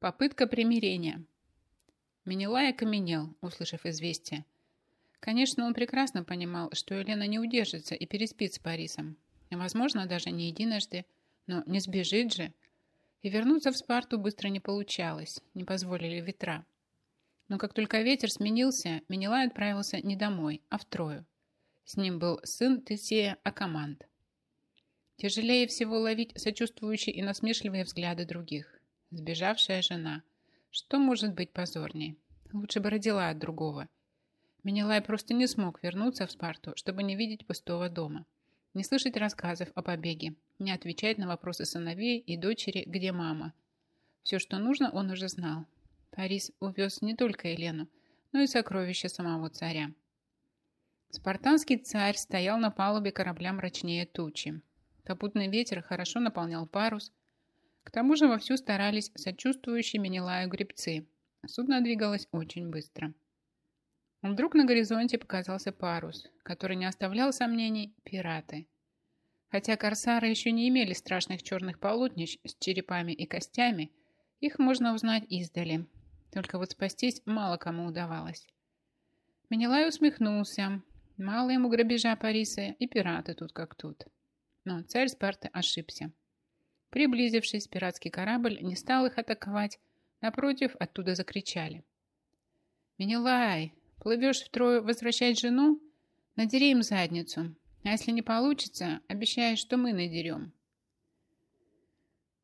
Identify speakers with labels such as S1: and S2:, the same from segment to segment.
S1: Попытка примирения. Менелай окаменел, услышав известие. Конечно, он прекрасно понимал, что Елена не удержится и переспит с Парисом. Возможно, даже не единожды, но не сбежит же. И вернуться в Спарту быстро не получалось, не позволили ветра. Но как только ветер сменился, Менелай отправился не домой, а в Трою. С ним был сын Тесея Акамант. Тяжелее всего ловить сочувствующие и насмешливые взгляды других. Сбежавшая жена. Что может быть позорнее? Лучше бы родила от другого. Менелай просто не смог вернуться в Спарту, чтобы не видеть пустого дома, не слышать рассказов о побеге, не отвечать на вопросы сыновей и дочери, где мама. Все, что нужно, он уже знал. Парис увез не только Елену, но и сокровища самого царя. Спартанский царь стоял на палубе корабля мрачнее тучи. Попутный ветер хорошо наполнял парус, к тому же вовсю старались сочувствующие Менелаю гребцы. Судно двигалось очень быстро. Вдруг на горизонте показался парус, который не оставлял сомнений – пираты. Хотя корсары еще не имели страшных черных полотнищ с черепами и костями, их можно узнать издали. Только вот спастись мало кому удавалось. Менелай усмехнулся. Мало ему грабежа Париса, и пираты тут как тут. Но царь Спарты ошибся. Приблизившись, пиратский корабль не стал их атаковать. Напротив, оттуда закричали. «Менелай, плывешь втрое возвращать жену? Надери им задницу. А если не получится, обещай, что мы надерем».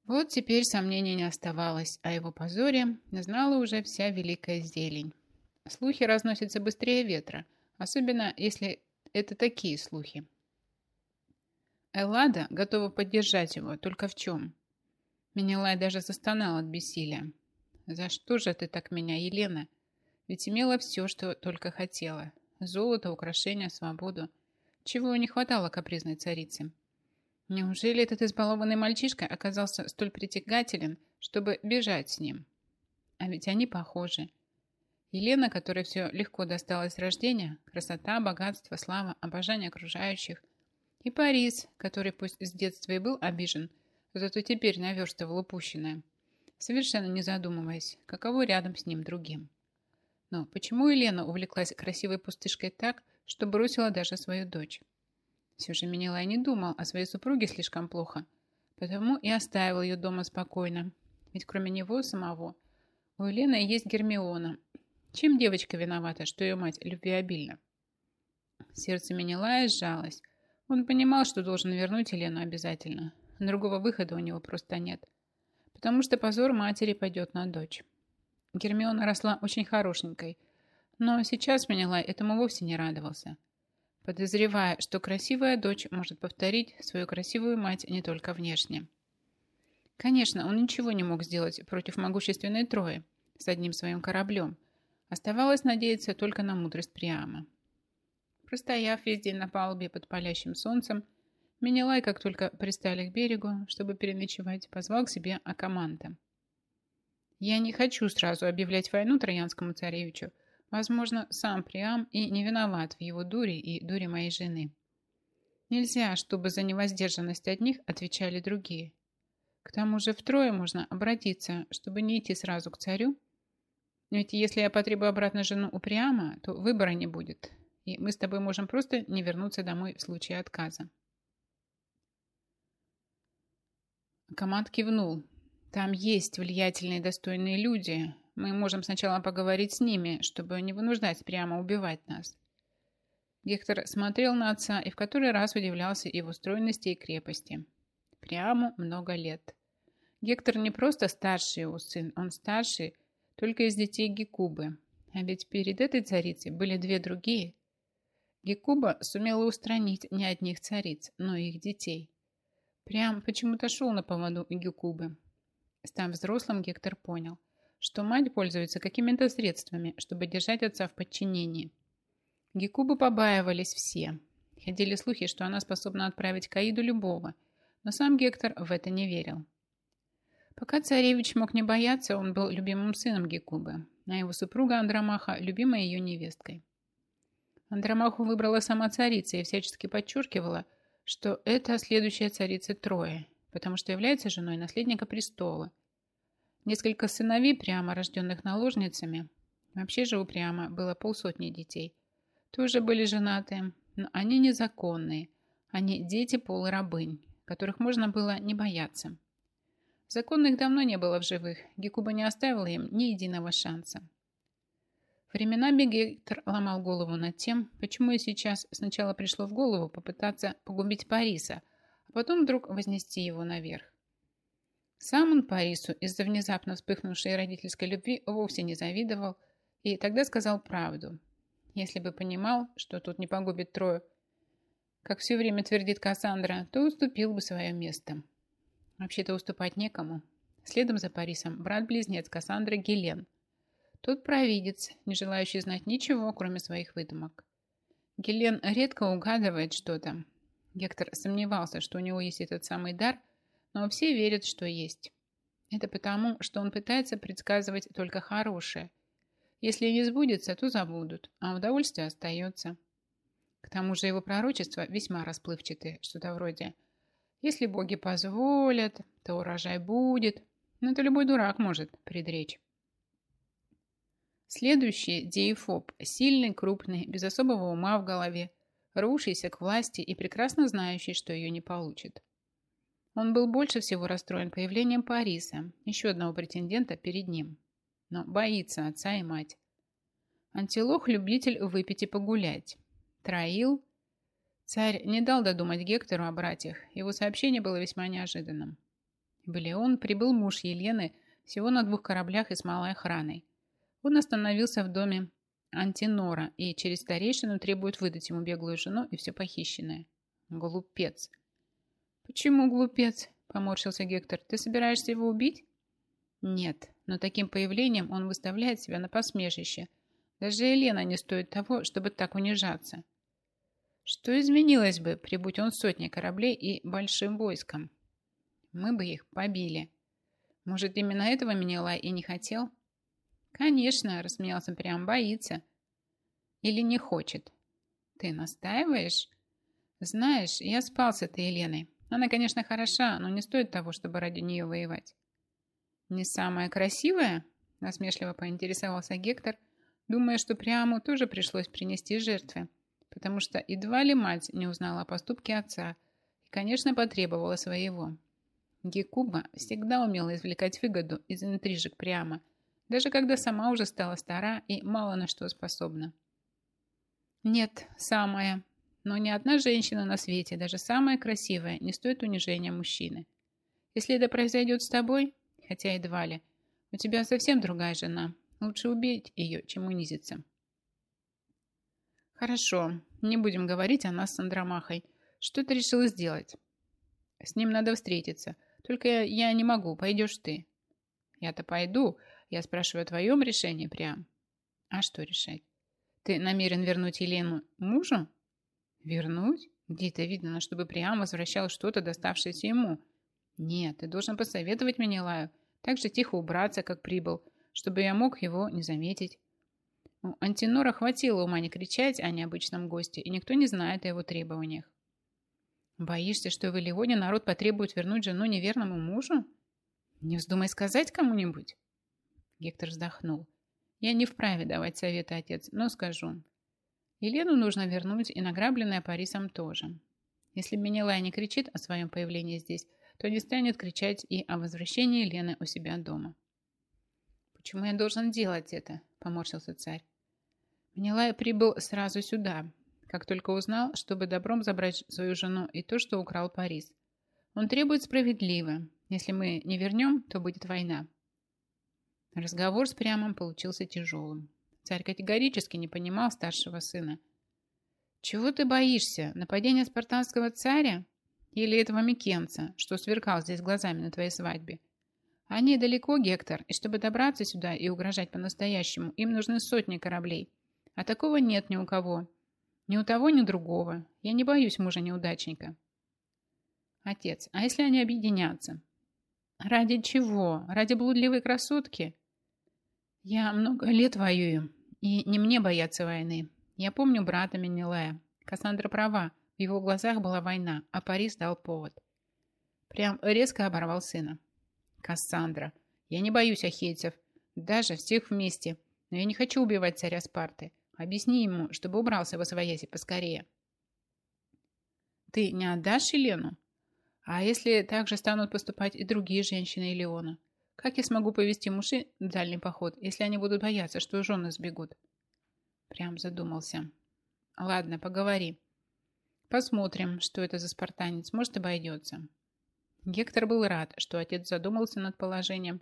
S1: Вот теперь сомнений не оставалось, а его позоре знала уже вся великая зелень. Слухи разносятся быстрее ветра, особенно если это такие слухи. Эллада готова поддержать его, только в чем? Менелай даже застонал от бессилия. «За что же ты так меня, Елена? Ведь имела все, что только хотела. Золото, украшения, свободу. Чего не хватало капризной царице? Неужели этот избалованный мальчишка оказался столь притягателен, чтобы бежать с ним? А ведь они похожи. Елена, которой все легко досталось с рождения, красота, богатство, слава, обожание окружающих – и Парис, который пусть с детства и был обижен, зато теперь наверстывал упущенное, совершенно не задумываясь, каково рядом с ним другим. Но почему Елена увлеклась красивой пустышкой так, что бросила даже свою дочь? Все же Менелай не думал о своей супруге слишком плохо, потому и оставил ее дома спокойно. Ведь кроме него самого у Елены есть Гермиона. Чем девочка виновата, что ее мать любвеобильна? Сердце Менелая сжалось, он понимал, что должен вернуть Елену обязательно. Другого выхода у него просто нет. Потому что позор матери пойдет на дочь. Гермиона росла очень хорошенькой, но сейчас Менелай этому вовсе не радовался, подозревая, что красивая дочь может повторить свою красивую мать не только внешне. Конечно, он ничего не мог сделать против могущественной Трои с одним своим кораблем. Оставалось надеяться только на мудрость Приама. Простояв весь день на палубе под палящим солнцем, Менелай, как только пристали к берегу, чтобы переночевать, позвал к себе Акаманта. «Я не хочу сразу объявлять войну Троянскому царевичу. Возможно, сам Приам и не виноват в его дуре и дуре моей жены. Нельзя, чтобы за невоздержанность одних отвечали другие. К тому же втрое можно обратиться, чтобы не идти сразу к царю. Ведь если я потребую обратно жену у Приама, то выбора не будет, и мы с тобой можем просто не вернуться домой в случае отказа. Команд кивнул. Там есть влиятельные достойные люди. Мы можем сначала поговорить с ними, чтобы не вынуждать прямо убивать нас. Гектор смотрел на отца и в который раз удивлялся его стройности и крепости. Прямо много лет. Гектор не просто старший его сын, он старший только из детей Гекубы. А ведь перед этой царицей были две другие – Гекуба сумела устранить не одних цариц, но и их детей. Прям почему-то шел на поводу Гекубы. Став взрослым, Гектор понял, что мать пользуется какими-то средствами, чтобы держать отца в подчинении. Гекубы побаивались все. Ходили слухи, что она способна отправить Каиду любого, но сам Гектор в это не верил. Пока царевич мог не бояться, он был любимым сыном Гекубы, а его супруга Андромаха – любимой ее невесткой. Андромаху выбрала сама царица и всячески подчеркивала, что это следующая царица Троя, потому что является женой наследника престола. Несколько сыновей, прямо рожденных наложницами. Вообще же у прямо было полсотни детей. Тоже были женаты, но они незаконные. Они дети полурабынь, которых можно было не бояться. Законных давно не было в живых. Гекуба не оставила им ни единого шанса. Временами Гектор ломал голову над тем, почему и сейчас сначала пришло в голову попытаться погубить Париса, а потом вдруг вознести его наверх. Сам он Парису из-за внезапно вспыхнувшей родительской любви вовсе не завидовал и тогда сказал правду. Если бы понимал, что тут не погубит Трою, как все время твердит Кассандра, то уступил бы свое место. Вообще-то уступать некому. Следом за Парисом брат-близнец Кассандры Гелен – Тут провидец, не желающий знать ничего, кроме своих выдумок. Гелен редко угадывает что-то. Гектор сомневался, что у него есть этот самый дар, но все верят, что есть. Это потому, что он пытается предсказывать только хорошее. Если не сбудется, то забудут, а удовольствие остается. К тому же его пророчества весьма расплывчатые, что-то вроде «Если боги позволят, то урожай будет». Но это любой дурак может предречь. Следующий – Диефоб, сильный, крупный, без особого ума в голове, рвущийся к власти и прекрасно знающий, что ее не получит. Он был больше всего расстроен появлением Париса, еще одного претендента перед ним. Но боится отца и мать. Антилох – любитель выпить и погулять. Троил – царь не дал додумать Гектору о братьях, его сообщение было весьма неожиданным. Балеон прибыл муж Елены всего на двух кораблях и с малой охраной – он остановился в доме Антинора и через старейшину требует выдать ему беглую жену и все похищенное. Глупец. Почему глупец? Поморщился Гектор. Ты собираешься его убить? Нет, но таким появлением он выставляет себя на посмешище. Даже Елена не стоит того, чтобы так унижаться. Что изменилось бы, прибудь он сотней кораблей и большим войском? Мы бы их побили. Может, именно этого Менелай и не хотел? Конечно, рассмеялся прям, боится. Или не хочет. Ты настаиваешь? Знаешь, я спал с этой Еленой. Она, конечно, хороша, но не стоит того, чтобы ради нее воевать. Не самая красивая? Насмешливо поинтересовался Гектор, думая, что прямо тоже пришлось принести жертвы, потому что едва ли мать не узнала о поступке отца и, конечно, потребовала своего. Гекуба всегда умела извлекать выгоду из интрижек прямо – даже когда сама уже стала стара и мало на что способна. Нет, самая. Но ни одна женщина на свете, даже самая красивая, не стоит унижения мужчины. Если это произойдет с тобой, хотя едва ли, у тебя совсем другая жена. Лучше убить ее, чем унизиться. Хорошо, не будем говорить о нас с Андромахой. Что ты решила сделать? С ним надо встретиться. Только я не могу, пойдешь ты. Я-то пойду, я спрашиваю о твоем решении прям. А что решать? Ты намерен вернуть Елену мужу? Вернуть? Где это видно, чтобы прям возвращал что-то, доставшееся ему? Нет, ты должен посоветовать мне, Лаю, так же тихо убраться, как прибыл, чтобы я мог его не заметить. Антинора хватило ума не кричать о необычном госте, и никто не знает о его требованиях. Боишься, что в Илионе народ потребует вернуть жену неверному мужу? Не вздумай сказать кому-нибудь. Гектор вздохнул. Я не вправе давать советы, отец, но скажу. Елену нужно вернуть и награбленное Парисом тоже. Если Менелай не кричит о своем появлении здесь, то не станет кричать и о возвращении Елены у себя дома. «Почему я должен делать это?» – поморщился царь. Менелай прибыл сразу сюда, как только узнал, чтобы добром забрать свою жену и то, что украл Парис. Он требует справедливо. Если мы не вернем, то будет война. Разговор с Прямом получился тяжелым. Царь категорически не понимал старшего сына. «Чего ты боишься? Нападения спартанского царя? Или этого Микенца, что сверкал здесь глазами на твоей свадьбе? Они далеко, Гектор, и чтобы добраться сюда и угрожать по-настоящему, им нужны сотни кораблей. А такого нет ни у кого. Ни у того, ни у другого. Я не боюсь мужа-неудачника». «Отец, а если они объединятся?» «Ради чего? Ради блудливой красотки?» Я много лет воюю, и не мне бояться войны. Я помню брата Менелая. Кассандра права, в его глазах была война, а Парис дал повод. Прям резко оборвал сына. Кассандра. Я не боюсь ахейцев, даже всех вместе, но я не хочу убивать царя Спарты. Объясни ему, чтобы убрался во свояси поскорее. Ты не отдашь Елену? А если так же станут поступать и другие женщины Илеона? Как я смогу повести мужей в дальний поход, если они будут бояться, что жены сбегут? Прям задумался. Ладно, поговори. Посмотрим, что это за спартанец. Может, обойдется. Гектор был рад, что отец задумался над положением,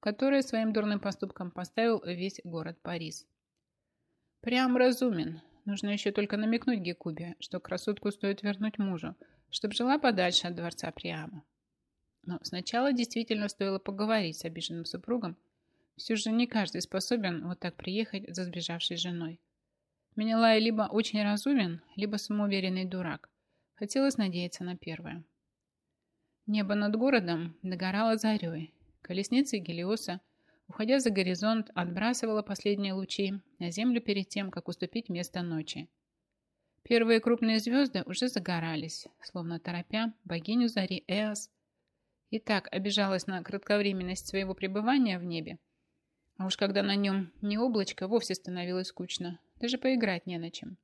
S1: которое своим дурным поступком поставил весь город Парис. Прям разумен. Нужно еще только намекнуть Гекубе, что красотку стоит вернуть мужу, чтобы жила подальше от дворца Приама. Но сначала действительно стоило поговорить с обиженным супругом. Все же не каждый способен вот так приехать за сбежавшей женой. Менелай либо очень разумен, либо самоуверенный дурак. Хотелось надеяться на первое. Небо над городом догорало зарей. Колесница Гелиоса, уходя за горизонт, отбрасывала последние лучи на землю перед тем, как уступить место ночи. Первые крупные звезды уже загорались, словно торопя богиню зари Эос, и так обижалась на кратковременность своего пребывания в небе. А уж когда на нем не облачко, вовсе становилось скучно, даже поиграть не на чем.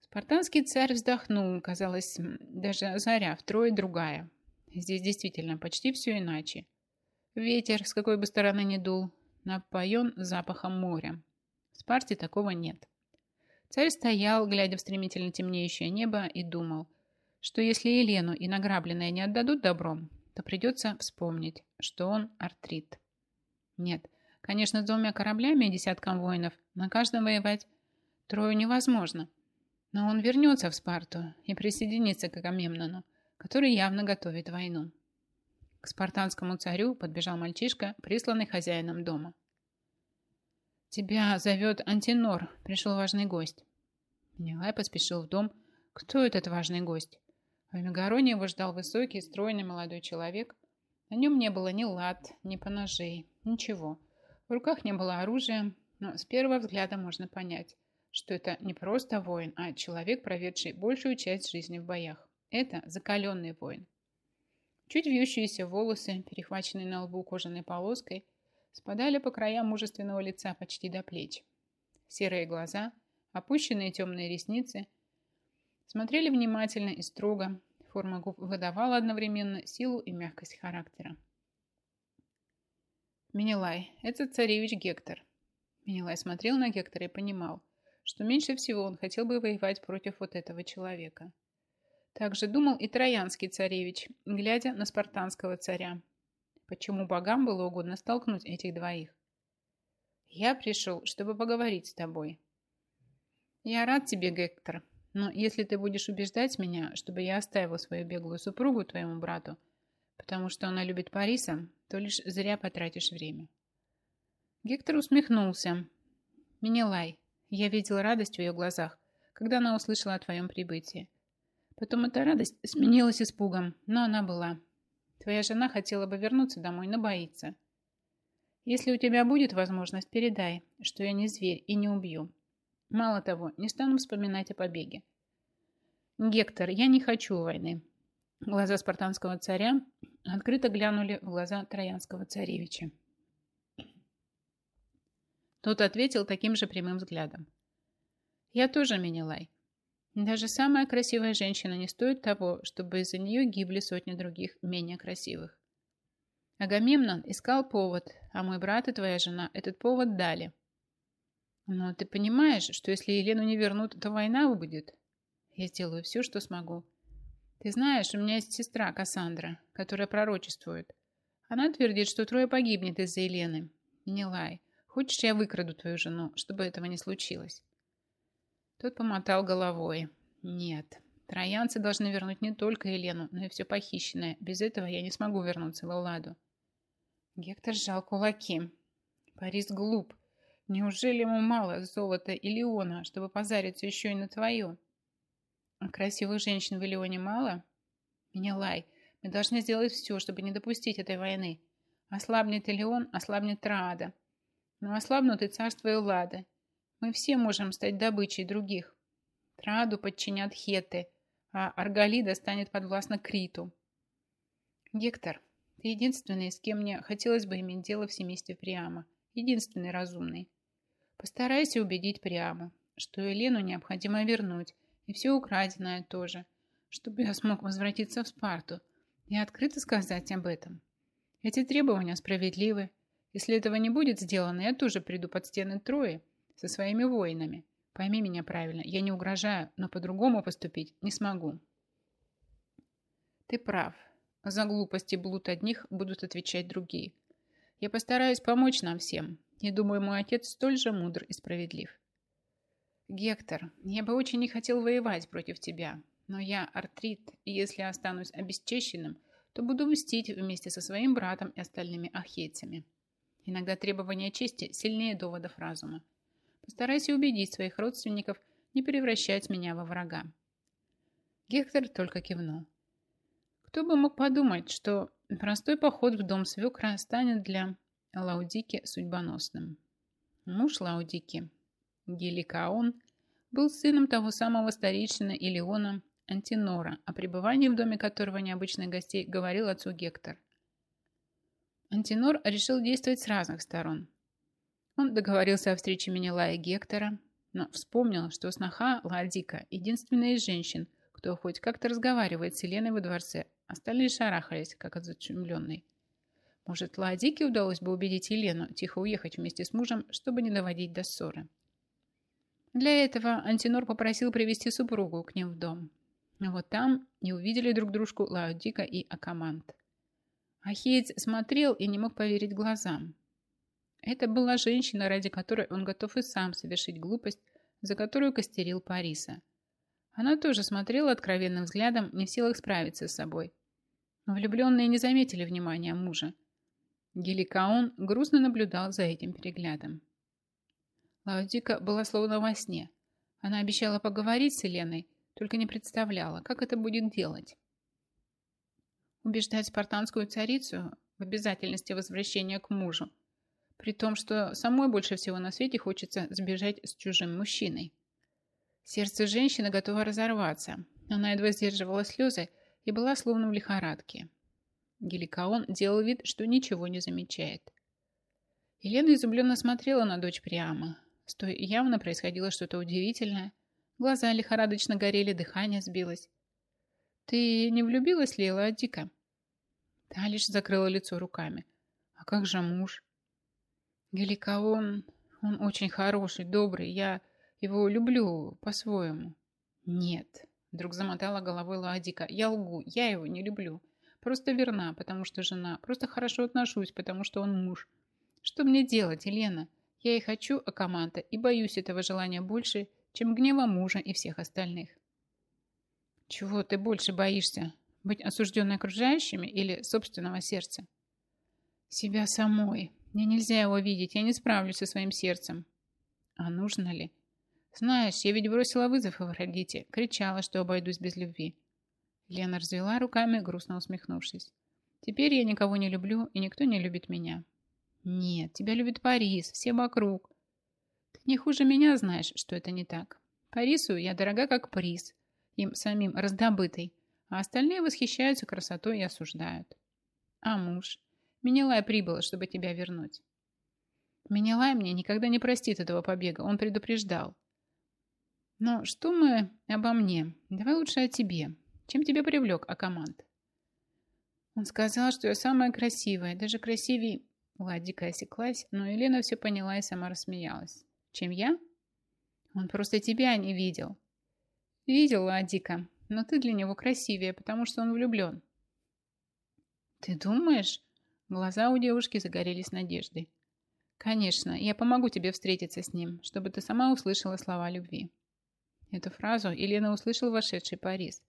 S1: Спартанский царь вздохнул, казалось, даже заря втрое другая. Здесь действительно почти все иначе. Ветер, с какой бы стороны ни дул, напоен запахом моря. В Спарте такого нет. Царь стоял, глядя в стремительно темнеющее небо, и думал – что если Елену и награбленное не отдадут добром, то придется вспомнить, что он артрит. Нет, конечно, с двумя кораблями и десятком воинов на каждом воевать трою невозможно, но он вернется в Спарту и присоединится к Агамемнону, который явно готовит войну. К спартанскому царю подбежал мальчишка, присланный хозяином дома. «Тебя зовет Антинор, пришел важный гость». Николай поспешил в дом. «Кто этот важный гость?» В Мегароне его ждал высокий, стройный молодой человек. На нем не было ни лад, ни поножей, ничего. В руках не было оружия, но с первого взгляда можно понять, что это не просто воин, а человек, проведший большую часть жизни в боях. Это закаленный воин. Чуть вьющиеся волосы, перехваченные на лбу кожаной полоской, спадали по краям мужественного лица почти до плеч. Серые глаза, опущенные темные ресницы – Смотрели внимательно и строго. Форма губ выдавала одновременно силу и мягкость характера. Менелай, это царевич Гектор. Менелай смотрел на Гектора и понимал, что меньше всего он хотел бы воевать против вот этого человека. Также думал и троянский царевич, глядя на спартанского царя. Почему богам было угодно столкнуть этих двоих? Я пришел, чтобы поговорить с тобой. Я рад тебе, Гектор, но если ты будешь убеждать меня, чтобы я оставил свою беглую супругу твоему брату, потому что она любит Париса, то лишь зря потратишь время. Гектор усмехнулся. Минелай, я видел радость в ее глазах, когда она услышала о твоем прибытии. Потом эта радость сменилась испугом, но она была. Твоя жена хотела бы вернуться домой, но боится. Если у тебя будет возможность, передай, что я не зверь и не убью. Мало того, не стану вспоминать о побеге. Гектор, я не хочу войны. Глаза спартанского царя открыто глянули в глаза троянского царевича. Тот ответил таким же прямым взглядом. Я тоже Менелай. Даже самая красивая женщина не стоит того, чтобы из-за нее гибли сотни других, менее красивых. Агамемнон искал повод, а мой брат и твоя жена этот повод дали. Но ты понимаешь, что если Елену не вернут, то война будет? Я сделаю все, что смогу. Ты знаешь, у меня есть сестра Кассандра, которая пророчествует. Она твердит, что трое погибнет из-за Елены. Не лай. Хочешь, я выкраду твою жену, чтобы этого не случилось?» Тот помотал головой. «Нет, троянцы должны вернуть не только Елену, но и все похищенное. Без этого я не смогу вернуться в Элладу». Гектор сжал кулаки. Парис глуп. Неужели ему мало золота и Леона, чтобы позариться еще и на твое? А красивых женщин в Леоне мало? Меня лай. Мы должны сделать все, чтобы не допустить этой войны. Ослабнет Элеон, ослабнет Траада. Но ослабнут и царство Эллады. Мы все можем стать добычей других. Трааду подчинят хеты, а Аргалида станет подвластна Криту. Гектор, Ты единственный, с кем мне хотелось бы иметь дело в семействе Приама. Единственный разумный. Постарайся убедить Приаму, что Елену необходимо вернуть, и все украденное тоже, чтобы я смог возвратиться в Спарту и открыто сказать об этом. Эти требования справедливы. Если этого не будет сделано, я тоже приду под стены Трои со своими воинами. Пойми меня правильно, я не угрожаю, но по-другому поступить не смогу. Ты прав. За глупости блуд одних будут отвечать другие. Я постараюсь помочь нам всем. И думаю, мой отец столь же мудр и справедлив. Гектор, я бы очень не хотел воевать против тебя, но я артрит, и если останусь обесчещенным, то буду мстить вместе со своим братом и остальными ахейцами. Иногда требования чести сильнее доводов разума. Постарайся убедить своих родственников не превращать меня во врага. Гектор только кивнул. Кто бы мог подумать, что простой поход в дом свекра станет для Лаудики судьбоносным. Муж Лаудики, Геликаон, был сыном того самого старейшины Илиона Антинора, о пребывании в доме которого необычных гостей говорил отцу Гектор. Антинор решил действовать с разных сторон. Он договорился о встрече Менелая Гектора, но вспомнил, что сноха Ладика – единственная из женщин, кто хоть как-то разговаривает с Еленой во дворце, Остальные шарахались, как от зачумленной. Может, Ладике удалось бы убедить Елену тихо уехать вместе с мужем, чтобы не доводить до ссоры. Для этого Антинор попросил привести супругу к ним в дом. Вот там и увидели друг дружку Лаодика и Акамант. Ахеец смотрел и не мог поверить глазам. Это была женщина, ради которой он готов и сам совершить глупость, за которую костерил Париса. Она тоже смотрела откровенным взглядом, не в силах справиться с собой. Влюбленные не заметили внимания мужа. Геликаон грустно наблюдал за этим переглядом. Лаудика была словно во сне. Она обещала поговорить с Еленой, только не представляла, как это будет делать. Убеждать спартанскую царицу в обязательности возвращения к мужу, при том, что самой больше всего на свете хочется сбежать с чужим мужчиной. Сердце женщины готово разорваться. Она едва сдерживала слезы, и была словно в лихорадке. Геликаон делал вид, что ничего не замечает. Елена изумленно смотрела на дочь прямо. С той явно происходило что-то удивительное. Глаза лихорадочно горели, дыхание сбилось. «Ты не влюбилась, Лейла, дико?» Та лишь закрыла лицо руками. «А как же муж?» «Геликаон, он очень хороший, добрый. Я его люблю по-своему». «Нет, Вдруг замотала головой Ладика. Я лгу, я его не люблю. Просто верна, потому что жена. Просто хорошо отношусь, потому что он муж. Что мне делать, Елена? Я и хочу Акаманта, и боюсь этого желания больше, чем гнева мужа и всех остальных. Чего ты больше боишься? Быть осужденной окружающими или собственного сердца? Себя самой. Мне нельзя его видеть, я не справлюсь со своим сердцем. А нужно ли? Знаешь, я ведь бросила вызов Афродите, кричала, что обойдусь без любви. Лена развела руками, грустно усмехнувшись. Теперь я никого не люблю, и никто не любит меня. Нет, тебя любит Парис, все вокруг. Ты не хуже меня знаешь, что это не так. Парису я дорога как приз, им самим раздобытый, а остальные восхищаются красотой и осуждают. А муж? Менелай прибыл, чтобы тебя вернуть. Менелай мне никогда не простит этого побега, он предупреждал. Но что мы обо мне? Давай лучше о тебе. Чем тебя привлек Акамант? Он сказал, что я самая красивая, даже красивее... Ладика осеклась, но Елена все поняла и сама рассмеялась. Чем я? Он просто тебя не видел. Видел, Ладика, но ты для него красивее, потому что он влюблен. Ты думаешь? Глаза у девушки загорелись надеждой. Конечно, я помогу тебе встретиться с ним, чтобы ты сама услышала слова любви. Эту фразу Елена услышал вошедший Парис.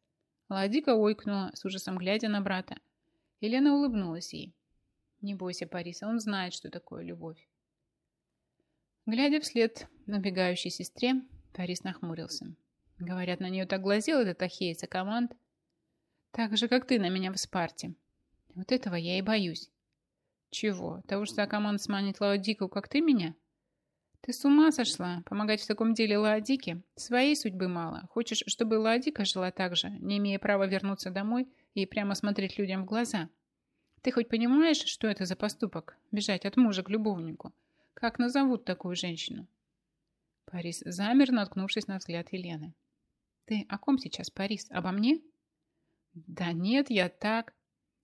S1: Ладика ойкнула, с ужасом глядя на брата. Елена улыбнулась ей. «Не бойся, Париса, он знает, что такое любовь». Глядя вслед набегающей сестре, Парис нахмурился. Говорят, на нее так глазел этот ахейца команд. Так же, как ты на меня в Спарте. Вот этого я и боюсь. Чего? Того, что команд сманит Лаодику, как ты меня? «Ты с ума сошла? Помогать в таком деле Ладике? Своей судьбы мало. Хочешь, чтобы Ладика жила так же, не имея права вернуться домой и прямо смотреть людям в глаза? Ты хоть понимаешь, что это за поступок? Бежать от мужа к любовнику? Как назовут такую женщину? Парис замер, наткнувшись на взгляд Елены. Ты о ком сейчас, Парис? Обо мне? Да нет, я так.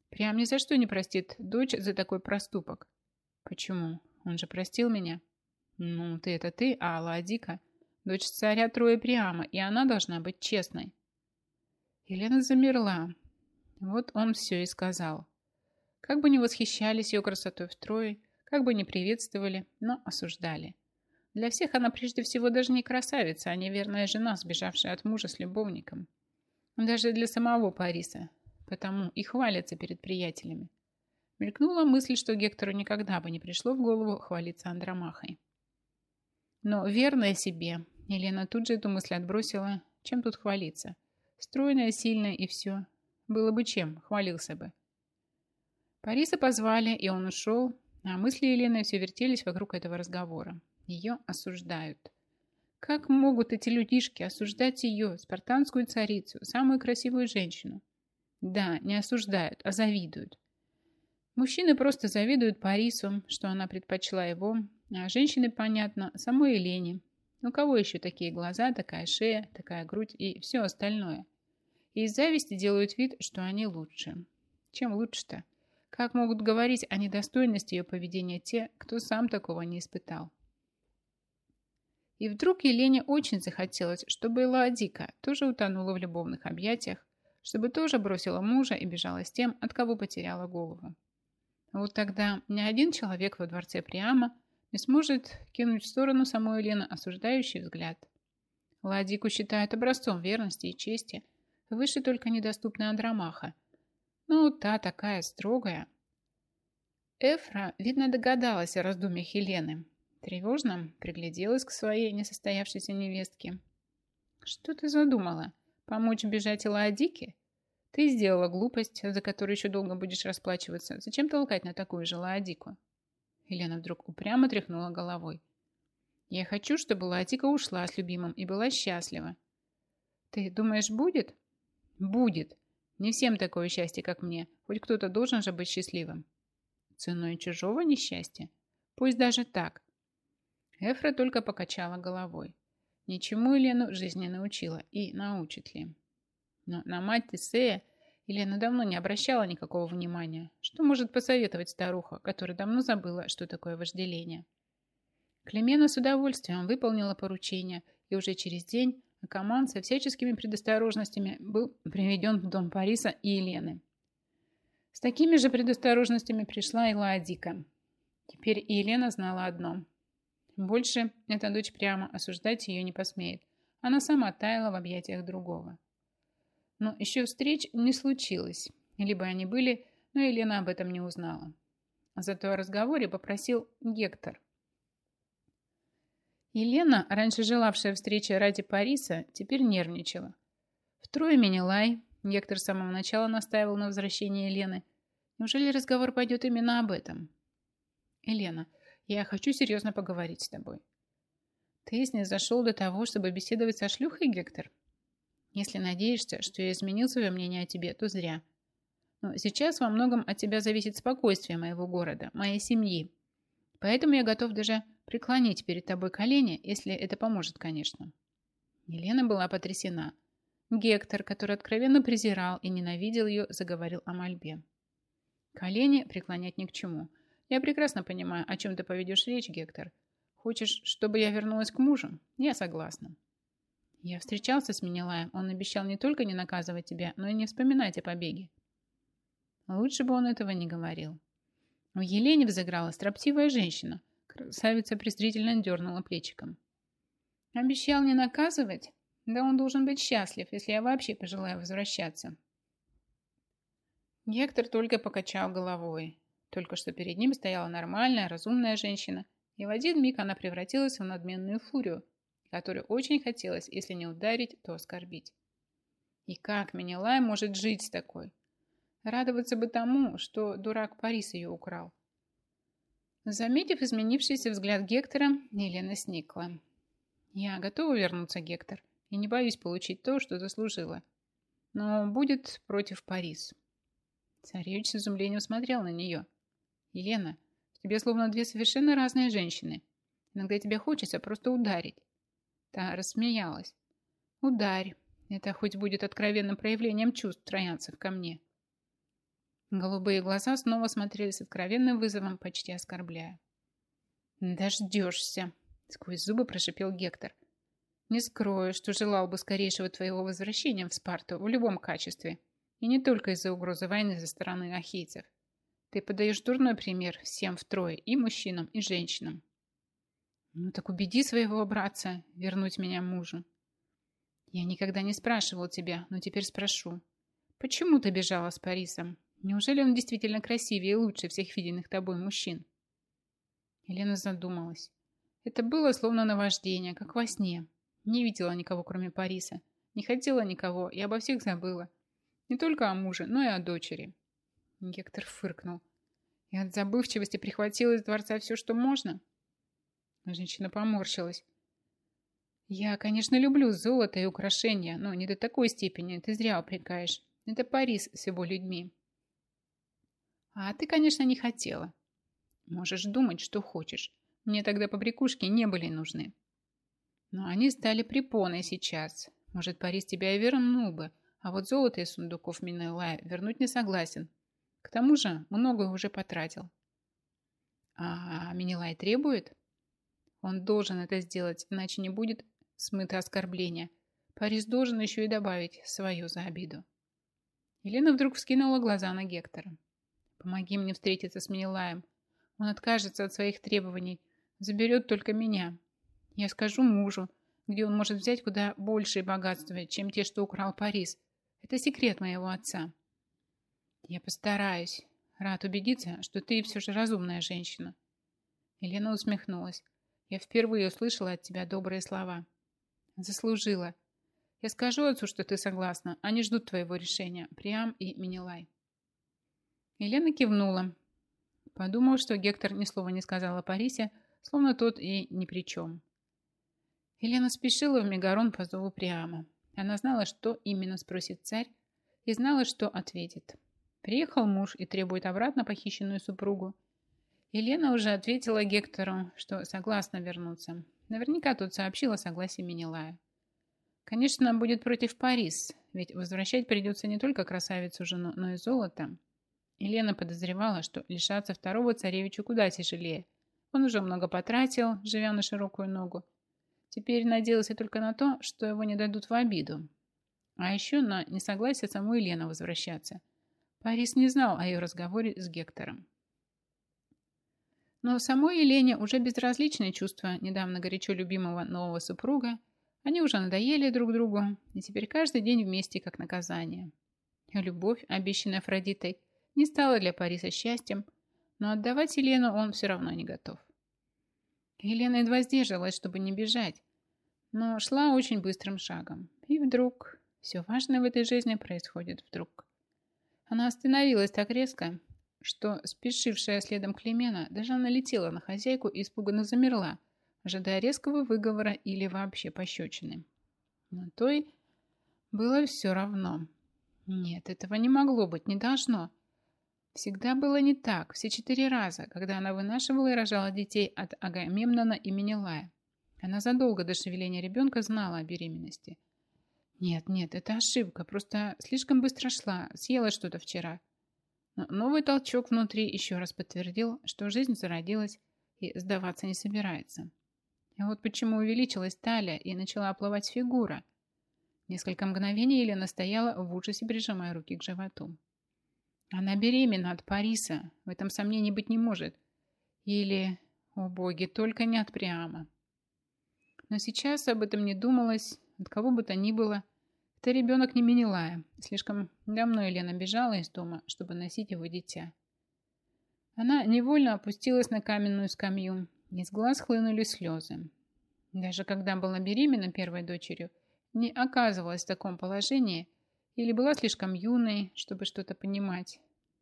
S1: Прям ни за что не простит дочь за такой проступок. Почему? Он же простил меня. Ну, ты это ты, а Алла Дика. Дочь царя Троя Приама, и она должна быть честной. Елена замерла. Вот он все и сказал. Как бы ни восхищались ее красотой в Трое, как бы ни приветствовали, но осуждали. Для всех она прежде всего даже не красавица, а неверная жена, сбежавшая от мужа с любовником. Даже для самого Париса. Потому и хвалятся перед приятелями. Мелькнула мысль, что Гектору никогда бы не пришло в голову хвалиться Андромахой. Но верная себе, Елена тут же эту мысль отбросила. Чем тут хвалиться? Стройная, сильная и все. Было бы чем, хвалился бы. Париса позвали, и он ушел, а мысли Елены все вертелись вокруг этого разговора. Ее осуждают. Как могут эти людишки осуждать ее, спартанскую царицу, самую красивую женщину? Да, не осуждают, а завидуют. Мужчины просто завидуют Парису, что она предпочла его, а женщины, понятно, самой Елене. У кого еще такие глаза, такая шея, такая грудь и все остальное? И из зависти делают вид, что они лучше. Чем лучше-то? Как могут говорить о недостойности ее поведения те, кто сам такого не испытал? И вдруг Елене очень захотелось, чтобы Ладика тоже утонула в любовных объятиях, чтобы тоже бросила мужа и бежала с тем, от кого потеряла голову. Вот тогда ни один человек во дворце Приама не сможет кинуть в сторону самой Елены осуждающий взгляд. Ладику считают образцом верности и чести, выше только недоступная Андромаха. Ну, та такая строгая. Эфра, видно, догадалась о раздумьях Елены. Тревожно пригляделась к своей несостоявшейся невестке. «Что ты задумала? Помочь бежать Ладике? Ты сделала глупость, за которую еще долго будешь расплачиваться. Зачем толкать на такую же Лаодику? Елена вдруг упрямо тряхнула головой. Я хочу, чтобы Лаодика ушла с любимым и была счастлива. Ты думаешь, будет? Будет. Не всем такое счастье, как мне. Хоть кто-то должен же быть счастливым. Ценой чужого несчастья? Пусть даже так. Эфра только покачала головой. Ничему Елену жизнь не научила и научит ли. Но на мать Тесея Елена давно не обращала никакого внимания. Что может посоветовать старуха, которая давно забыла, что такое вожделение? Клемена с удовольствием выполнила поручение, и уже через день Акаман со всяческими предосторожностями был приведен в дом Париса и Елены. С такими же предосторожностями пришла и Ладика. Теперь и Елена знала одно. Больше эта дочь прямо осуждать ее не посмеет. Она сама таяла в объятиях другого. Но еще встреч не случилось. Либо они были, но Елена об этом не узнала. Зато о разговоре попросил Гектор. Елена, раньше желавшая встречи ради Париса, теперь нервничала. Втрое Менелай, Гектор с самого начала настаивал на возвращении Елены. Неужели разговор пойдет именно об этом? Елена, я хочу серьезно поговорить с тобой. Ты снизошел до того, чтобы беседовать со шлюхой, Гектор? Если надеешься, что я изменил свое мнение о тебе, то зря. Но сейчас во многом от тебя зависит спокойствие моего города, моей семьи. Поэтому я готов даже преклонить перед тобой колени, если это поможет, конечно. Елена была потрясена. Гектор, который откровенно презирал и ненавидел ее, заговорил о мольбе. Колени преклонять ни к чему. Я прекрасно понимаю, о чем ты поведешь речь, Гектор. Хочешь, чтобы я вернулась к мужу? Я согласна. Я встречался с Минилаем. Он обещал не только не наказывать тебя, но и не вспоминать о побеге. Лучше бы он этого не говорил. В Елене взыграла строптивая женщина. Красавица презрительно дернула плечиком. Обещал не наказывать? Да он должен быть счастлив, если я вообще пожелаю возвращаться. Гектор только покачал головой. Только что перед ним стояла нормальная, разумная женщина, и в один миг она превратилась в надменную фурию, которую очень хотелось, если не ударить, то оскорбить. И как Менелай может жить с такой? Радоваться бы тому, что дурак Парис ее украл. Заметив изменившийся взгляд Гектора, Елена сникла. «Я готова вернуться, Гектор, и не боюсь получить то, что заслужила. Но будет против Парис». Царевич с изумлением смотрел на нее. «Елена, тебе словно две совершенно разные женщины. Иногда тебе хочется просто ударить». Та рассмеялась. «Ударь. Это хоть будет откровенным проявлением чувств троянцев ко мне». Голубые глаза снова смотрели с откровенным вызовом, почти оскорбляя. «Дождешься!» — сквозь зубы прошипел Гектор. «Не скрою, что желал бы скорейшего твоего возвращения в Спарту в любом качестве, и не только из-за угрозы войны со стороны ахийцев. Ты подаешь дурной пример всем втрое, и мужчинам, и женщинам. Ну так убеди своего братца вернуть меня мужу. Я никогда не спрашивал тебя, но теперь спрошу. Почему ты бежала с Парисом? Неужели он действительно красивее и лучше всех виденных тобой мужчин? Елена задумалась. Это было словно наваждение, как во сне. Не видела никого, кроме Париса. Не хотела никого и обо всех забыла. Не только о муже, но и о дочери. Гектор фыркнул. И от забывчивости прихватил из дворца все, что можно? Женщина поморщилась. Я, конечно, люблю золото и украшения, но не до такой степени, ты зря упрекаешь. Это Парис с его людьми. А ты, конечно, не хотела. Можешь думать, что хочешь. Мне тогда побрякушки не были нужны. Но они стали препоной сейчас. Может, Парис тебя и вернул бы, а вот золото из сундуков Минелая вернуть не согласен. К тому же многое уже потратил. А Минилай требует? Он должен это сделать, иначе не будет смыто оскорбление. Парис должен еще и добавить свое за обиду. Елена вдруг вскинула глаза на Гектора. «Помоги мне встретиться с Минилаем. Он откажется от своих требований, заберет только меня. Я скажу мужу, где он может взять куда большие богатства, чем те, что украл Парис, это секрет моего отца. Я постараюсь. Рад убедиться, что ты все же разумная женщина. Елена усмехнулась. Я впервые услышала от тебя добрые слова. Заслужила. Я скажу отцу, что ты согласна. Они ждут твоего решения. Приам и Минилай. Елена кивнула. Подумал, что Гектор ни слова не сказал о Парисе, словно тот и ни при чем. Елена спешила в Мегарон по зову Приама. Она знала, что именно спросит царь, и знала, что ответит. Приехал муж и требует обратно похищенную супругу. Елена уже ответила Гектору, что согласна вернуться. Наверняка тот сообщил о согласии Менелая. Конечно, будет против Парис, ведь возвращать придется не только красавицу жену, но и золото. Елена подозревала, что лишаться второго царевича куда тяжелее. Он уже много потратил, живя на широкую ногу, Теперь надеялся только на то, что его не дадут в обиду. А еще на несогласие самой Елены возвращаться. Парис не знал о ее разговоре с Гектором. Но самой Елене уже безразличные чувства недавно горячо любимого нового супруга. Они уже надоели друг другу, и теперь каждый день вместе как наказание. Любовь, обещанная Афродитой, не стала для Париса счастьем, но отдавать Елену он все равно не готов. Елена едва сдерживалась, чтобы не бежать, но шла очень быстрым шагом. И вдруг все важное в этой жизни происходит вдруг. Она остановилась так резко, что спешившая следом Клемена даже налетела на хозяйку и испуганно замерла, ожидая резкого выговора или вообще пощечины. Но той было все равно. Нет, этого не могло быть, не должно. Всегда было не так, все четыре раза, когда она вынашивала и рожала детей от Агамемнона и Менелая. Она задолго до шевеления ребенка знала о беременности. Нет, нет, это ошибка, просто слишком быстро шла, съела что-то вчера. Но новый толчок внутри еще раз подтвердил, что жизнь зародилась и сдаваться не собирается. А вот почему увеличилась талия и начала оплывать фигура. Несколько мгновений Елена стояла в ужасе, прижимая руки к животу. Она беременна от Париса, в этом сомнений быть не может. Или, о боги, только не от Приама. Но сейчас об этом не думалось, от кого бы то ни было. Это ребенок не Менелая. Слишком давно Елена бежала из дома, чтобы носить его дитя. Она невольно опустилась на каменную скамью. Из глаз хлынули слезы. Даже когда была беременна первой дочерью, не оказывалась в таком положении – или была слишком юной, чтобы что-то понимать.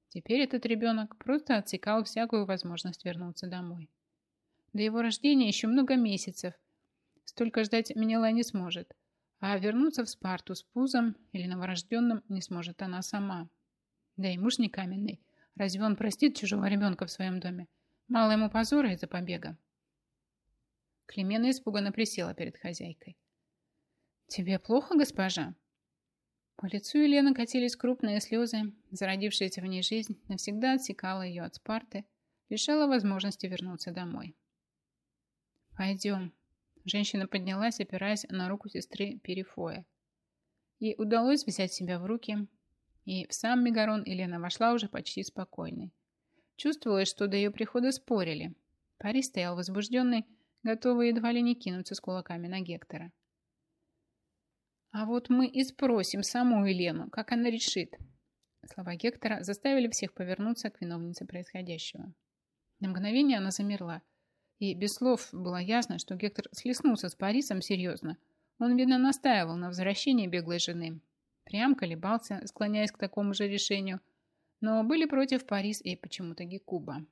S1: Теперь этот ребенок просто отсекал всякую возможность вернуться домой. До его рождения еще много месяцев. Столько ждать Менелай не сможет. А вернуться в Спарту с пузом или новорожденным не сможет она сама. Да и муж не каменный. Разве он простит чужого ребенка в своем доме? Мало ему позора из-за побега. Клемена испуганно присела перед хозяйкой. «Тебе плохо, госпожа?» По лицу Елены катились крупные слезы. Зародившаяся в ней жизнь навсегда отсекала ее от Спарты, лишала возможности вернуться домой. «Пойдем». Женщина поднялась, опираясь на руку сестры Перифоя. Ей удалось взять себя в руки, и в сам Мегарон Елена вошла уже почти спокойной. Чувствовалось, что до ее прихода спорили. Пари стоял возбужденный, готовый едва ли не кинуться с кулаками на Гектора. А вот мы и спросим саму Елену, как она решит. Слова Гектора заставили всех повернуться к виновнице происходящего. На мгновение она замерла. И без слов было ясно, что Гектор слеснулся с Парисом серьезно. Он, видно, настаивал на возвращении беглой жены. Прям колебался, склоняясь к такому же решению. Но были против Парис и почему-то Гекуба.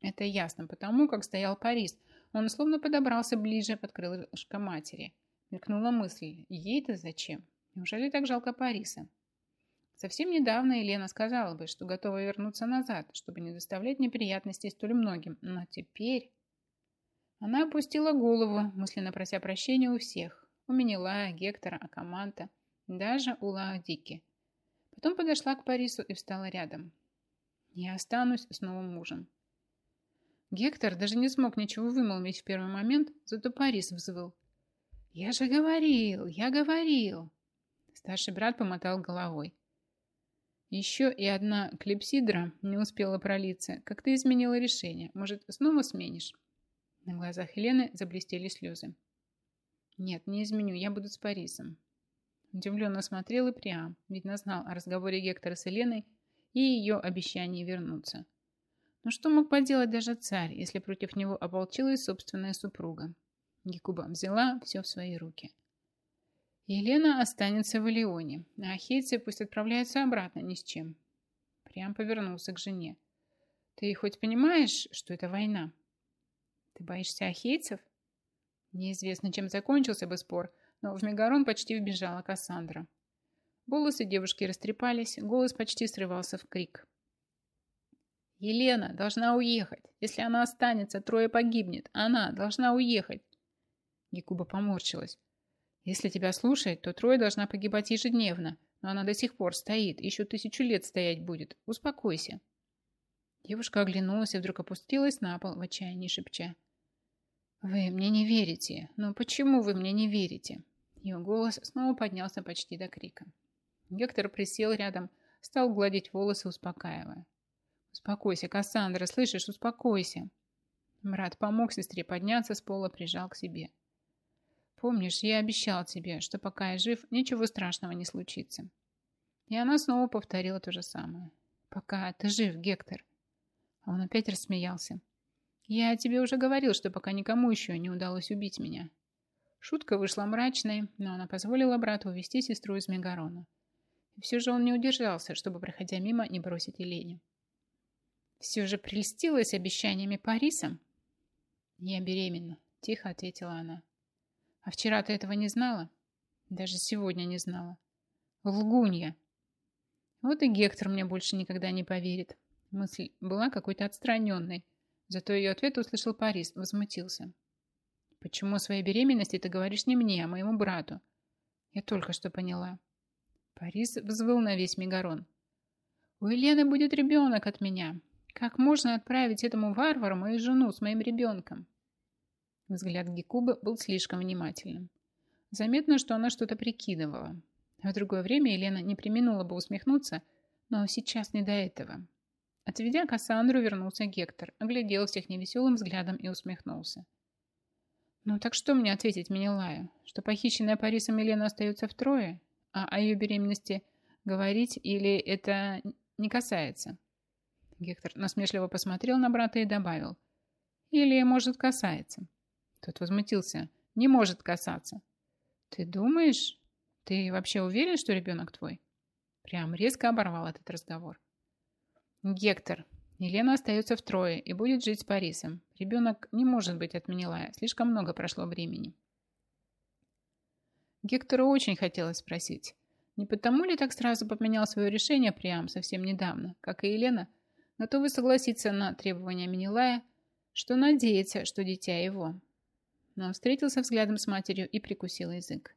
S1: Это ясно потому, как стоял Парис. Он словно подобрался ближе под крылышко матери – Мелькнула мысль, ей-то зачем? Неужели так жалко Париса? Совсем недавно Елена сказала бы, что готова вернуться назад, чтобы не доставлять неприятностей столь многим. Но теперь... Она опустила голову, мысленно прося прощения у всех. У Менелая, Гектора, Акаманта, даже у Лаодики. Потом подошла к Парису и встала рядом. «Я останусь с новым мужем». Гектор даже не смог ничего вымолвить в первый момент, зато Парис взвыл. «Я же говорил, я говорил!» Старший брат помотал головой. Еще и одна клипсидра не успела пролиться. Как ты изменила решение? Может, снова сменишь? На глазах Елены заблестели слезы. Нет, не изменю, я буду с Парисом. Удивленно смотрел и прям. Видно, знал о разговоре Гектора с Еленой и ее обещании вернуться. Но что мог поделать даже царь, если против него ополчилась собственная супруга? Гекуба взяла все в свои руки. Елена останется в Илеоне, а ахейцы пусть отправляются обратно ни с чем. Прям повернулся к жене. Ты хоть понимаешь, что это война? Ты боишься ахейцев? Неизвестно, чем закончился бы спор, но в Мегарон почти вбежала Кассандра. Волосы девушки растрепались, голос почти срывался в крик. «Елена должна уехать. Если она останется, трое погибнет. Она должна уехать. Якуба поморщилась. Если тебя слушать, то Трое должна погибать ежедневно, но она до сих пор стоит, еще тысячу лет стоять будет. Успокойся. Девушка оглянулась и вдруг опустилась на пол в отчаянии шепча. «Вы мне не верите. Но почему вы мне не верите?» Ее голос снова поднялся почти до крика. Гектор присел рядом, стал гладить волосы, успокаивая. «Успокойся, Кассандра, слышишь? Успокойся!» Брат помог сестре подняться с пола, прижал к себе. Помнишь, я обещал тебе, что пока я жив, ничего страшного не случится. И она снова повторила то же самое. Пока ты жив, Гектор. А он опять рассмеялся. Я тебе уже говорил, что пока никому еще не удалось убить меня. Шутка вышла мрачной, но она позволила брату увести сестру из Мегарона. И все же он не удержался, чтобы, проходя мимо, не бросить Елене. Все же прельстилась обещаниями Париса? Я беременна, тихо ответила она. А вчера ты этого не знала? Даже сегодня не знала. Лгунья. Вот и Гектор мне больше никогда не поверит. Мысль была какой-то отстраненной. Зато ее ответ услышал Парис, возмутился. Почему о своей беременности ты говоришь не мне, а моему брату? Я только что поняла. Парис взвыл на весь Мегарон. У Елены будет ребенок от меня. Как можно отправить этому варвару мою жену с моим ребенком? Взгляд Гекубы был слишком внимательным. Заметно, что она что-то прикидывала. В другое время Елена не применула бы усмехнуться, но сейчас не до этого. Отведя Кассандру, вернулся Гектор, оглядел всех невеселым взглядом и усмехнулся. «Ну так что мне ответить Менелаю? Что похищенная Парисом Елена остается втрое? А о ее беременности говорить или это не касается?» Гектор насмешливо посмотрел на брата и добавил. «Или, может, касается?» Тот возмутился. Не может касаться. Ты думаешь? Ты вообще уверен, что ребенок твой? Прям резко оборвал этот разговор. Гектор. Елена остается втрое и будет жить с Парисом. Ребенок не может быть от Менелая. Слишком много прошло времени. Гектору очень хотелось спросить. Не потому ли так сразу поменял свое решение прям совсем недавно, как и Елена, готовый согласиться на требования Минилая, что надеется, что дитя его. Но встретился взглядом с матерью и прикусил язык.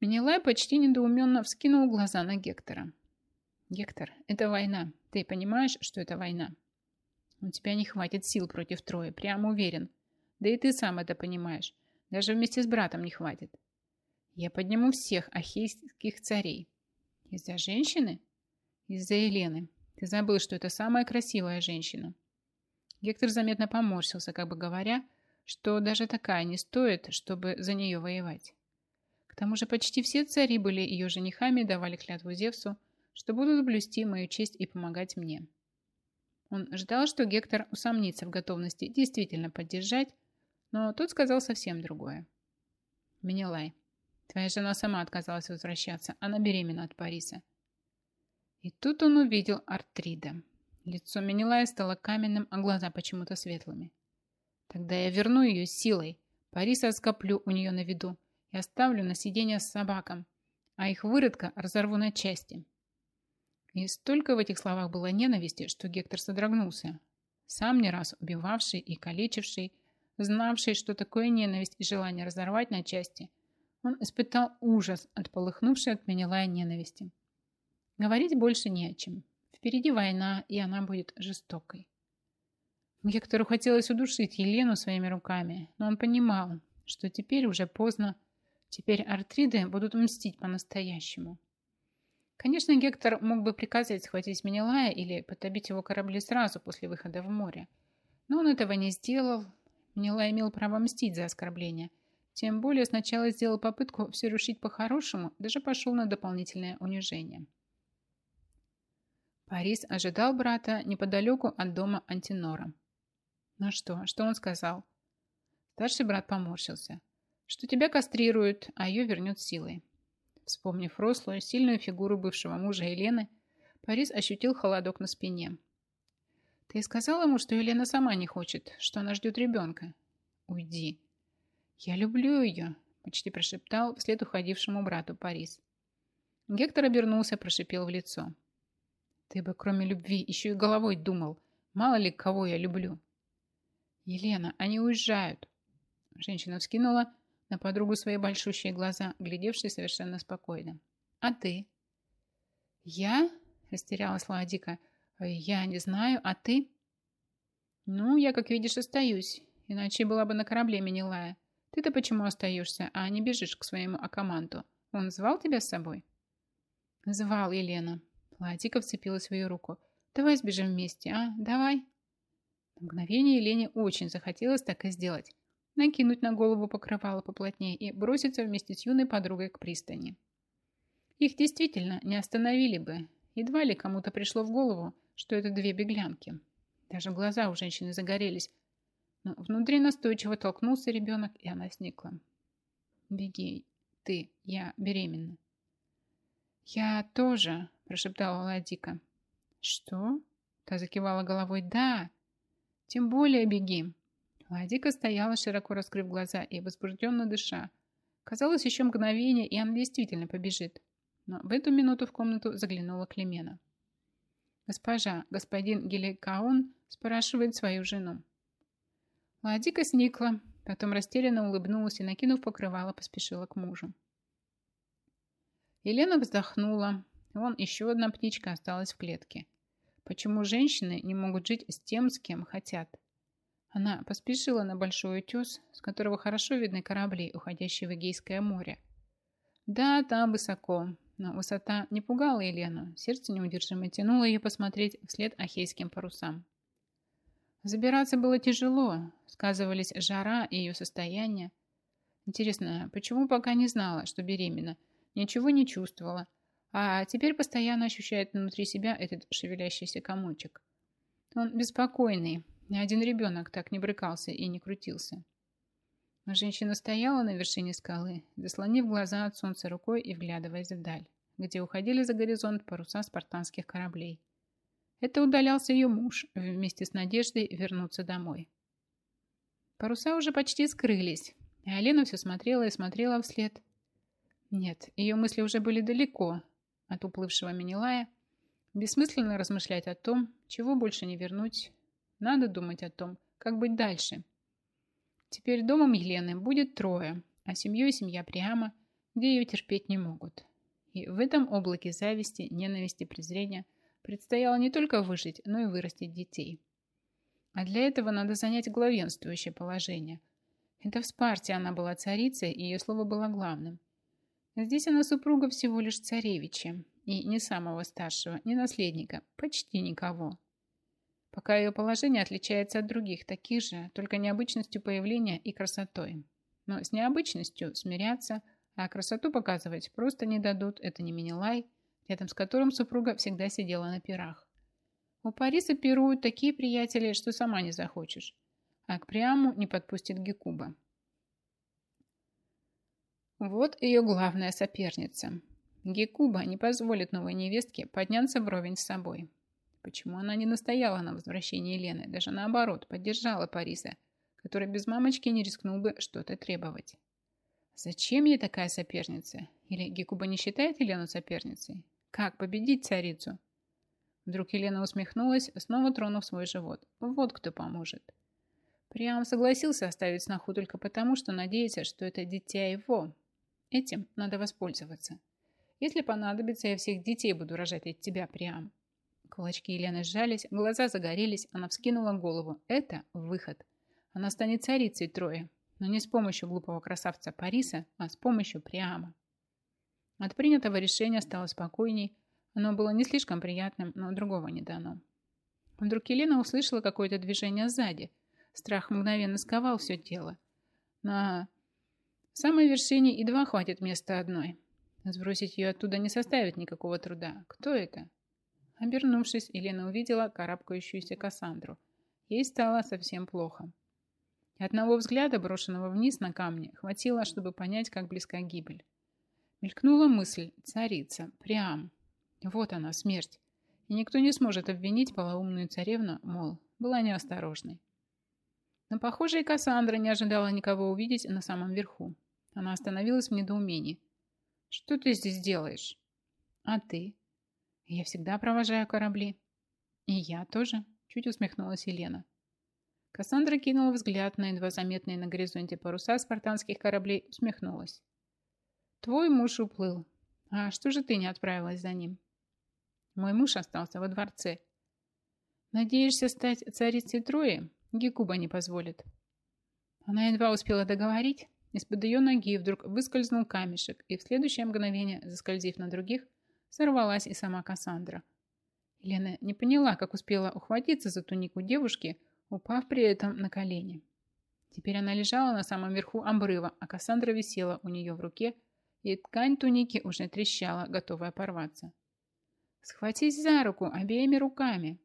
S1: Минилай почти недоуменно вскинул глаза на Гектора. «Гектор, это война. Ты понимаешь, что это война?» «У тебя не хватит сил против Трои, прямо уверен. Да и ты сам это понимаешь. Даже вместе с братом не хватит. Я подниму всех ахейских царей. Из-за женщины? Из-за Елены. Ты забыл, что это самая красивая женщина. Гектор заметно поморщился, как бы говоря, что даже такая не стоит, чтобы за нее воевать. К тому же почти все цари были ее женихами давали клятву Зевсу, что будут блюсти мою честь и помогать мне. Он ждал, что Гектор усомнится в готовности действительно поддержать, но тот сказал совсем другое. Менелай, твоя жена сама отказалась возвращаться, она беременна от Париса. И тут он увидел Артрида. Лицо Менелая стало каменным, а глаза почему-то светлыми. Тогда я верну ее силой. Париса скоплю у нее на виду и оставлю на сиденье с собаком, а их выродка разорву на части. И столько в этих словах было ненависти, что Гектор содрогнулся. Сам не раз убивавший и калечивший, знавший, что такое ненависть и желание разорвать на части, он испытал ужас от полыхнувшей от Менелая ненависти. Говорить больше не о чем. Впереди война, и она будет жестокой. Гектору хотелось удушить Елену своими руками, но он понимал, что теперь уже поздно, теперь артриды будут мстить по-настоящему. Конечно, Гектор мог бы приказать схватить Менелая или потопить его корабли сразу после выхода в море, но он этого не сделал. Менелай имел право мстить за оскорбление, тем более сначала сделал попытку все решить по-хорошему, даже пошел на дополнительное унижение. Парис ожидал брата неподалеку от дома Антинора. Ну что, что он сказал? Старший брат поморщился. Что тебя кастрируют, а ее вернет силой. Вспомнив рослую, сильную фигуру бывшего мужа Елены, Парис ощутил холодок на спине. Ты сказал ему, что Елена сама не хочет, что она ждет ребенка? Уйди. Я люблю ее, почти прошептал вслед уходившему брату Парис. Гектор обернулся, прошипел в лицо. Ты бы кроме любви еще и головой думал. Мало ли, кого я люблю. Елена, они уезжают. Женщина вскинула на подругу свои большущие глаза, глядевшие совершенно спокойно. А ты? Я? Растерялась Ладика. Я не знаю, а ты? Ну, я, как видишь, остаюсь. Иначе была бы на корабле Менелая. Ты-то почему остаешься, а не бежишь к своему акаманту? Он звал тебя с собой? Звал Елена. Ладика вцепилась в ее руку. «Давай сбежим вместе, а? Давай!» На мгновение Елене очень захотелось так и сделать. Накинуть на голову покрывало поплотнее и броситься вместе с юной подругой к пристани. Их действительно не остановили бы. Едва ли кому-то пришло в голову, что это две беглянки. Даже глаза у женщины загорелись. Но внутри настойчиво толкнулся ребенок, и она сникла. «Беги, ты, я беременна». «Я тоже», прошептала Ладика. «Что?» Та закивала головой. «Да! Тем более беги!» Ладика стояла, широко раскрыв глаза и возбужденно дыша. Казалось, еще мгновение, и она действительно побежит. Но в эту минуту в комнату заглянула Клемена. «Госпожа, господин Геликаун спрашивает свою жену». Ладика сникла, потом растерянно улыбнулась и, накинув покрывало, поспешила к мужу. Елена вздохнула, Вон еще одна птичка осталась в клетке. Почему женщины не могут жить с тем, с кем хотят? Она поспешила на большой утес, с которого хорошо видны корабли, уходящие в Эгейское море. Да, там высоко, но высота не пугала Елену. Сердце неудержимо тянуло ее посмотреть вслед ахейским парусам. Забираться было тяжело, сказывались жара и ее состояние. Интересно, почему пока не знала, что беременна, ничего не чувствовала, а теперь постоянно ощущает внутри себя этот шевелящийся комочек. Он беспокойный, ни один ребенок так не брыкался и не крутился. женщина стояла на вершине скалы, заслонив глаза от солнца рукой и вглядываясь вдаль, где уходили за горизонт паруса спартанских кораблей. Это удалялся ее муж вместе с надеждой вернуться домой. Паруса уже почти скрылись, а Алена все смотрела и смотрела вслед. Нет, ее мысли уже были далеко от уплывшего Минилая. Бессмысленно размышлять о том, чего больше не вернуть. Надо думать о том, как быть дальше. Теперь домом Елены будет трое, а семьей семья Приама, где ее терпеть не могут. И в этом облаке зависти, ненависти, презрения предстояло не только выжить, но и вырастить детей. А для этого надо занять главенствующее положение. Это в Спарте она была царицей, и ее слово было главным – Здесь она супруга всего лишь царевича, и не самого старшего, не наследника, почти никого. Пока ее положение отличается от других, таких же, только необычностью появления и красотой. Но с необычностью смиряться, а красоту показывать просто не дадут, это не Минилай, рядом с которым супруга всегда сидела на пирах. У Париса пируют такие приятели, что сама не захочешь, а к Приаму не подпустит Гекуба. Вот ее главная соперница. Гекуба не позволит новой невестке подняться вровень с собой. Почему она не настояла на возвращении Лены, даже наоборот, поддержала Париса, который без мамочки не рискнул бы что-то требовать? Зачем ей такая соперница? Или Гекуба не считает Елену соперницей? Как победить царицу? Вдруг Елена усмехнулась, снова тронув свой живот. Вот кто поможет. Прям согласился оставить сноху только потому, что надеется, что это дитя его, Этим надо воспользоваться. Если понадобится, я всех детей буду рожать от тебя прям. Кулачки Елены сжались, глаза загорелись, она вскинула голову. Это выход. Она станет царицей Трои, но не с помощью глупого красавца Париса, а с помощью Приама. От принятого решения стало спокойней. Оно было не слишком приятным, но другого не дано. Вдруг Елена услышала какое-то движение сзади. Страх мгновенно сковал все тело. На самой вершине едва хватит места одной. Сбросить ее оттуда не составит никакого труда. Кто это? Обернувшись, Елена увидела карабкающуюся Кассандру. Ей стало совсем плохо. Одного взгляда, брошенного вниз на камни, хватило, чтобы понять, как близка гибель. Мелькнула мысль «Царица, Приам». Вот она, смерть. И никто не сможет обвинить полоумную царевну, мол, была неосторожной. Но, похоже, и Кассандра не ожидала никого увидеть на самом верху. Она остановилась в недоумении. «Что ты здесь делаешь?» «А ты?» «Я всегда провожаю корабли». «И я тоже», — чуть усмехнулась Елена. Кассандра кинула взгляд на едва заметные на горизонте паруса спартанских кораблей, усмехнулась. «Твой муж уплыл. А что же ты не отправилась за ним?» «Мой муж остался во дворце». «Надеешься стать царицей Трои?» Гекуба не позволит. Она едва успела договорить. Из-под ее ноги вдруг выскользнул камешек, и в следующее мгновение, заскользив на других, сорвалась и сама Кассандра. Елена не поняла, как успела ухватиться за тунику девушки, упав при этом на колени. Теперь она лежала на самом верху обрыва, а Кассандра висела у нее в руке, и ткань туники уже трещала, готовая порваться. «Схватись за руку обеими руками!»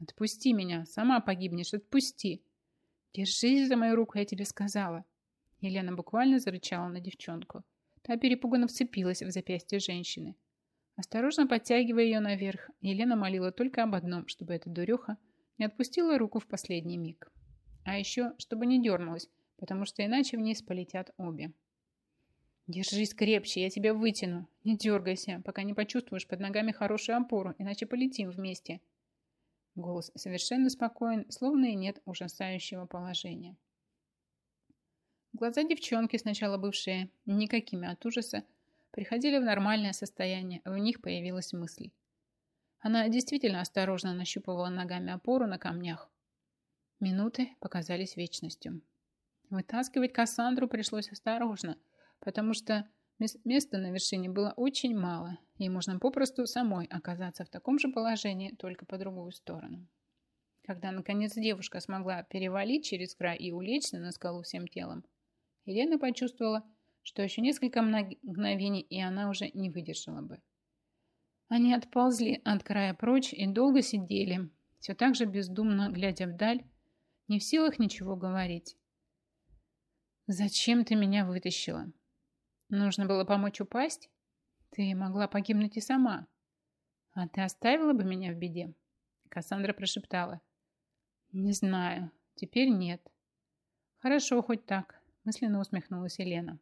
S1: Отпусти меня, сама погибнешь, отпусти. Держись за мою руку, я тебе сказала. Елена буквально зарычала на девчонку. Та перепуганно вцепилась в запястье женщины. Осторожно подтягивая ее наверх, Елена молила только об одном, чтобы эта дуреха не отпустила руку в последний миг. А еще, чтобы не дернулась, потому что иначе вниз полетят обе. «Держись крепче, я тебя вытяну. Не дергайся, пока не почувствуешь под ногами хорошую опору, иначе полетим вместе», Голос совершенно спокоен, словно и нет ужасающего положения. Глаза девчонки, сначала бывшие никакими от ужаса, приходили в нормальное состояние, в них появилась мысль. Она действительно осторожно нащупывала ногами опору на камнях. Минуты показались вечностью. Вытаскивать Кассандру пришлось осторожно, потому что Места на вершине было очень мало, и можно попросту самой оказаться в таком же положении, только по другую сторону. Когда, наконец, девушка смогла перевалить через край и улечься на скалу всем телом, Елена почувствовала, что еще несколько мгновений, и она уже не выдержала бы. Они отползли от края прочь и долго сидели, все так же бездумно глядя вдаль, не в силах ничего говорить. «Зачем ты меня вытащила?» Нужно было помочь упасть? Ты могла погибнуть и сама. А ты оставила бы меня в беде? Кассандра прошептала. Не знаю. Теперь нет. Хорошо, хоть так. Мысленно усмехнулась Елена.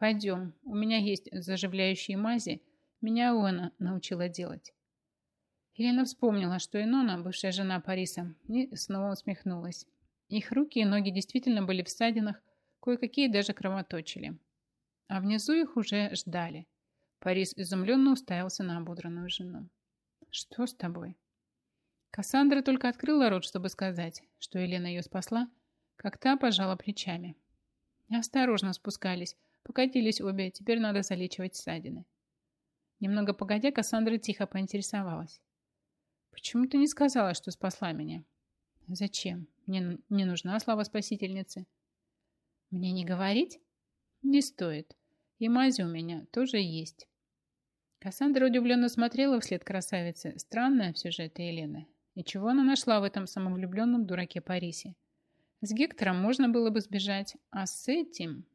S1: Пойдем, у меня есть заживляющие мази, меня Уэна научила делать. Елена вспомнила, что Инона, бывшая жена Париса, и снова усмехнулась. Их руки и ноги действительно были в ссадинах, кое-какие даже кровоточили. А внизу их уже ждали. Парис изумленно уставился на ободранную жену. «Что с тобой?» Кассандра только открыла рот, чтобы сказать, что Елена ее спасла, как та пожала плечами. Осторожно спускались, покатились обе, теперь надо залечивать ссадины. Немного погодя, Кассандра тихо поинтересовалась. «Почему ты не сказала, что спасла меня?» «Зачем? Мне не нужна слава спасительницы». «Мне не говорить?» «Не стоит. И мази у меня тоже есть». Кассандра удивленно смотрела вслед красавицы. Странная все же эта Елена. И чего она нашла в этом самовлюбленном дураке Парисе? С Гектором можно было бы сбежать, а с этим...